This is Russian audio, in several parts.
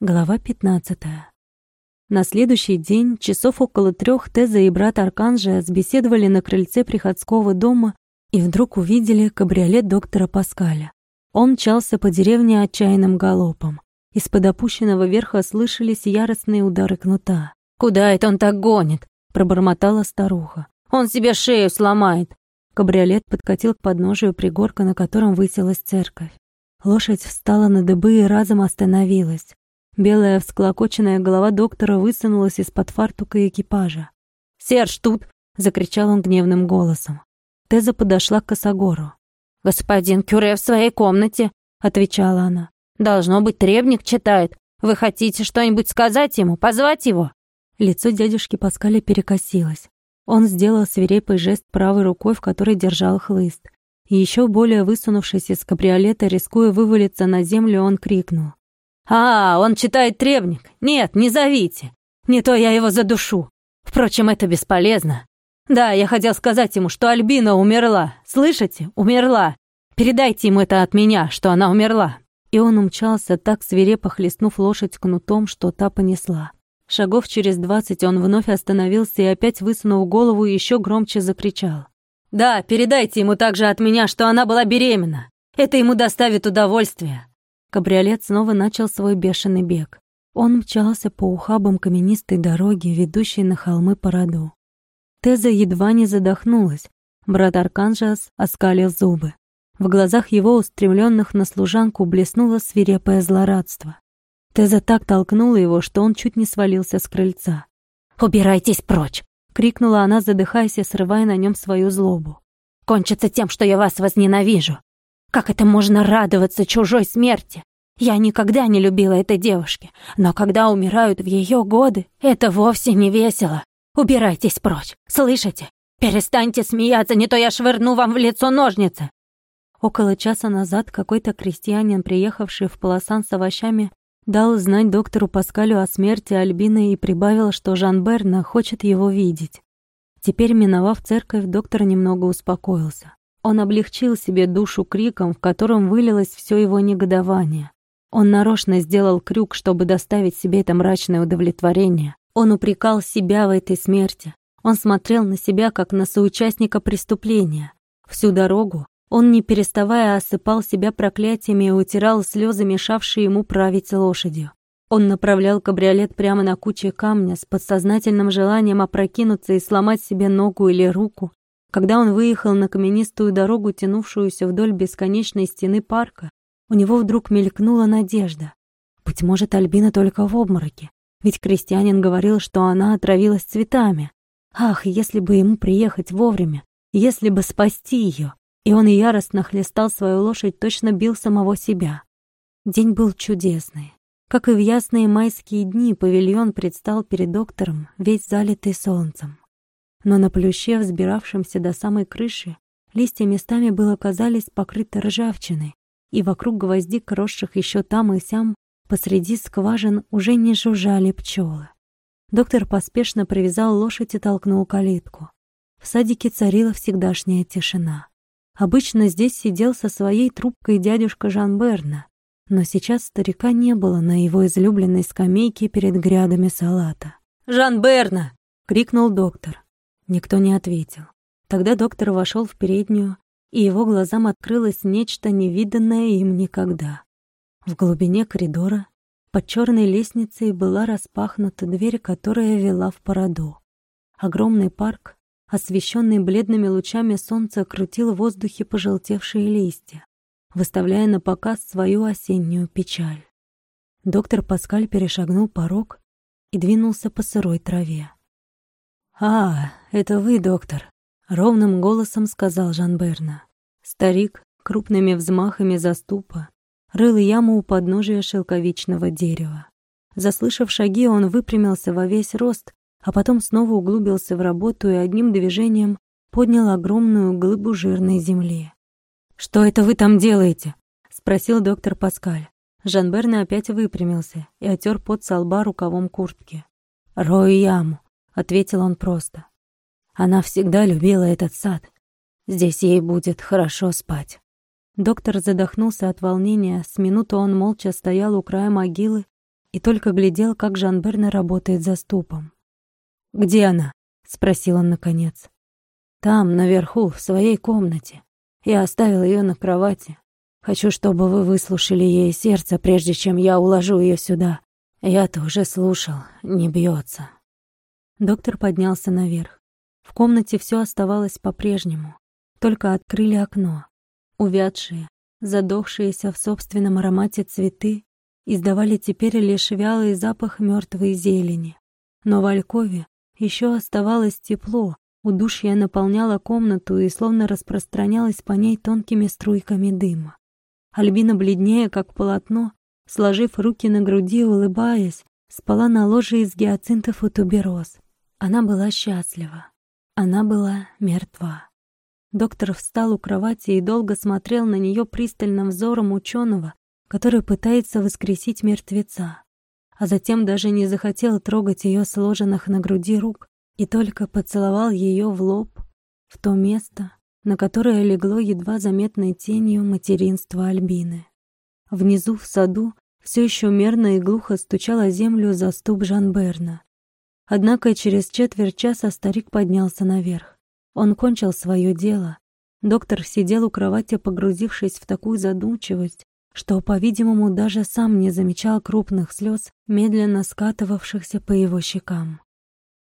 Глава 15. На следующий день, часов около трех, Теза и брат Арканжа сбеседовали на крыльце приходского дома и вдруг увидели кабриолет доктора Паскаля. Он мчался по деревне отчаянным галопом. Из-под опущенного верха слышались яростные удары кнута. «Куда это он так гонит?» — пробормотала старуха. «Он себе шею сломает!» Кабриолет подкатил к подножию пригорка, на котором высилась церковь. Лошадь встала на дыбы и разом остановилась. Белая всклокоченная голова доктора высунулась из-под фартука экипажа. «Серж, тут!» — закричал он гневным голосом. Теза подошла к Косогору. «Господин Кюре в своей комнате», — отвечала она. «Должно быть, требник читает. Вы хотите что-нибудь сказать ему, позвать его?» Лицо дядюшки Паскаля перекосилось. Он сделал свирепый жест правой рукой, в которой держал хлыст. Еще более высунувшись из кабриолета, рискуя вывалиться на землю, он крикнул. «А, он читает требник. Нет, не зовите. Не то я его задушу. Впрочем, это бесполезно. Да, я хотел сказать ему, что Альбина умерла. Слышите? Умерла. Передайте ему это от меня, что она умерла». И он умчался, так свирепо хлестнув лошадь кнутом, что та понесла. Шагов через двадцать он вновь остановился и опять, высунув голову, еще громче закричал. «Да, передайте ему также от меня, что она была беременна. Это ему доставит удовольствие. Кабриолет снова начал свой бешеный бег. Он мчался по ухабам каменистой дороги, ведущей на холмы по роду. Теза едва не задохнулась. Брат Арканжас оскалил зубы. В глазах его, устремленных на служанку, блеснуло свирепое злорадство. Теза так толкнула его, что он чуть не свалился с крыльца. «Убирайтесь прочь!» — крикнула она, задыхаясь и срывая на нем свою злобу. «Кончится тем, что я вас возненавижу. Как это можно радоваться чужой смерти? Я никогда не любила этой девушки, но когда умирают в ее годы, это вовсе не весело. Убирайтесь прочь, слышите? Перестаньте смеяться, не то я швырну вам в лицо ножницы. Около часа назад какой-то крестьянин, приехавший в Полосан с овощами, дал знать доктору Паскалю о смерти Альбины и прибавил, что Жан Берна хочет его видеть. Теперь, миновав церковь, доктор немного успокоился. Он облегчил себе душу криком, в котором вылилось все его негодование. Он нарочно сделал крюк, чтобы доставить себе это мрачное удовлетворение. Он упрекал себя в этой смерти. Он смотрел на себя, как на соучастника преступления. Всю дорогу он, не переставая, осыпал себя проклятиями и утирал слезы, мешавшие ему править лошадью. Он направлял кабриолет прямо на куче камня с подсознательным желанием опрокинуться и сломать себе ногу или руку, когда он выехал на каменистую дорогу, тянувшуюся вдоль бесконечной стены парка, у него вдруг мелькнула надежда. Быть может, Альбина только в обмороке. Ведь крестьянин говорил, что она отравилась цветами. Ах, если бы ему приехать вовремя, если бы спасти ее. И он яростно хлестал свою лошадь, точно бил самого себя. День был чудесный. Как и в ясные майские дни, павильон предстал перед доктором, весь залитый солнцем но на плюще, взбиравшемся до самой крыши, листья местами было казались покрыты ржавчиной, и вокруг гвоздик, росших еще там и сям, посреди скважин уже не жужжали пчелы. Доктор поспешно привязал лошадь и толкнул калитку. В садике царила всегдашняя тишина. Обычно здесь сидел со своей трубкой дядюшка Жан Берна, но сейчас старика не было на его излюбленной скамейке перед грядами салата. «Жан Берна!» — крикнул доктор. Никто не ответил. Тогда доктор вошел в переднюю, и его глазам открылось нечто невиданное им никогда. В глубине коридора, под черной лестницей, была распахнута дверь, которая вела в породу. Огромный парк, освещенный бледными лучами солнца, крутил в воздухе пожелтевшие листья, выставляя на показ свою осеннюю печаль. Доктор Паскаль перешагнул порог и двинулся по сырой траве. «А, это вы, доктор», — ровным голосом сказал Жан Берна. Старик крупными взмахами заступа рыл яму у подножия шелковичного дерева. Заслышав шаги, он выпрямился во весь рост, а потом снова углубился в работу и одним движением поднял огромную глыбу жирной земли. «Что это вы там делаете?» — спросил доктор Паскаль. Жан Берна опять выпрямился и отер пот со лба рукавом куртки. «Рою яму», ответил он просто. Она всегда любила этот сад. Здесь ей будет хорошо спать. Доктор задохнулся от волнения. С минуту он молча стоял у края могилы, и только глядел, как Жан-Берна работает за ступом. «Где она?» — спросил он наконец. «Там, наверху, в своей комнате. Я оставил ее на кровати. Хочу, чтобы вы выслушали ей сердце, прежде чем я уложу ее сюда. Я-то уже слушал, не бьется. Доктор поднялся наверх. В комнате все оставалось по-прежнему. Только открыли окно. Увядшие, задохшиеся в собственном аромате цветы издавали теперь лишь вялый запах мертвой зелени. Но в Алькове еще оставалось тепло, удушье наполняло комнату и словно распространялось по ней тонкими струйками дыма. Альбина бледнее, как полотно, сложив руки на груди, улыбаясь, спала на ложе из гиацинтов и тубероз. Она была счастлива. Она была мертва. Доктор встал у кровати и долго смотрел на нее пристальным взором ученого, который пытается воскресить мертвеца, а затем даже не захотел трогать ее сложенных на груди рук и только поцеловал ее в лоб, в то место, на которое легло едва заметной тенью материнства Альбины. Внизу, в саду, все еще мерно и глухо стучала землю заступ Жан-Берна. Однако через четверть часа старик поднялся наверх. Он кончил свое дело. Доктор сидел у кровати, погрузившись в такую задумчивость, что, по-видимому, даже сам не замечал крупных слез, медленно скатывавшихся по его щекам.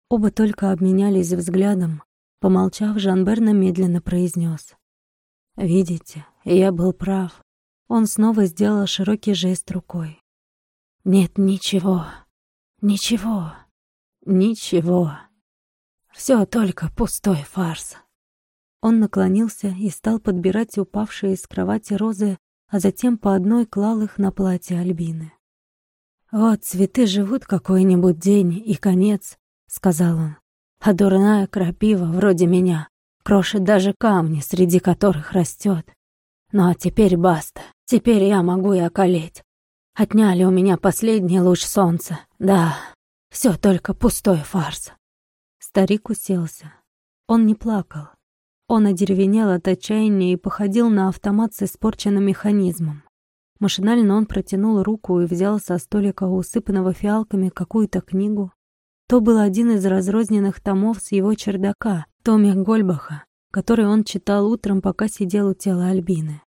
Оба только обменялись взглядом. Помолчав, Жан-Берна медленно произнес. «Видите, я был прав. Он снова сделал широкий жест рукой. «Нет ничего, ничего, ничего. Все только пустой фарс». Он наклонился и стал подбирать упавшие из кровати розы, а затем по одной клал их на платье Альбины. «Вот цветы живут какой-нибудь день и конец», — сказал он. «А дурная крапива, вроде меня, крошит даже камни, среди которых растет. Ну а теперь баста. Теперь я могу и околеть. Отняли у меня последний луч солнца. Да, все только пустой фарс. Старик уселся. Он не плакал. Он одеревенел от отчаяния и походил на автомат с испорченным механизмом. Машинально он протянул руку и взял со столика, усыпанного фиалками, какую-то книгу. То был один из разрозненных томов с его чердака, Томик Гольбаха, который он читал утром, пока сидел у тела Альбины.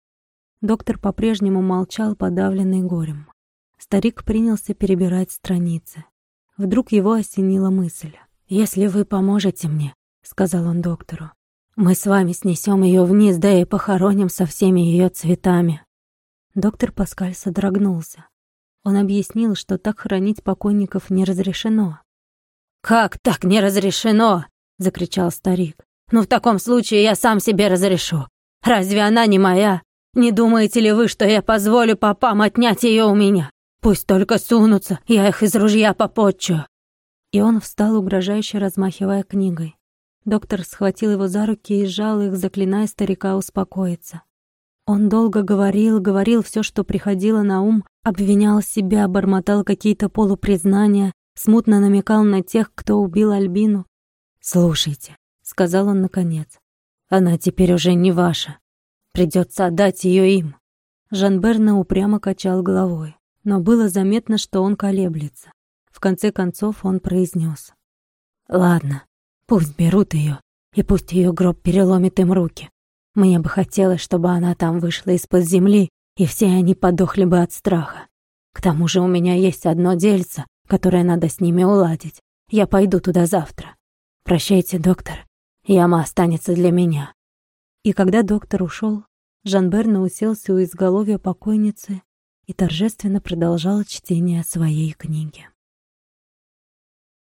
Доктор по-прежнему молчал, подавленный горем. Старик принялся перебирать страницы. Вдруг его осенила мысль. «Если вы поможете мне», — сказал он доктору, «мы с вами снесем ее вниз, да и похороним со всеми ее цветами». Доктор Паскаль содрогнулся. Он объяснил, что так хранить покойников не разрешено. «Как так не разрешено?» — закричал старик. «Ну, в таком случае я сам себе разрешу. Разве она не моя? Не думаете ли вы, что я позволю попам отнять ее у меня? Пусть только сунутся, я их из ружья попотчу». И он встал, угрожающе размахивая книгой. Доктор схватил его за руки и сжал их, заклиная старика успокоиться. Он долго говорил, говорил все, что приходило на ум, обвинял себя, бормотал какие-то полупризнания, смутно намекал на тех, кто убил Альбину. «Слушайте», — сказал он наконец, — «она теперь уже не ваша. Придется отдать ее им. Жан-Берна упрямо качал головой, но было заметно, что он колеблется. В конце концов он произнес: «Ладно, пусть берут ее, и пусть ее гроб переломит им руки. Мне бы хотелось, чтобы она там вышла из-под земли, и все они подохли бы от страха. К тому же у меня есть одно дельце, которое надо с ними уладить. Я пойду туда завтра. Прощайте, доктор. Яма останется для меня». И когда доктор ушел, Жан-Берна уселся у изголовья покойницы и торжественно продолжал чтение своей книги.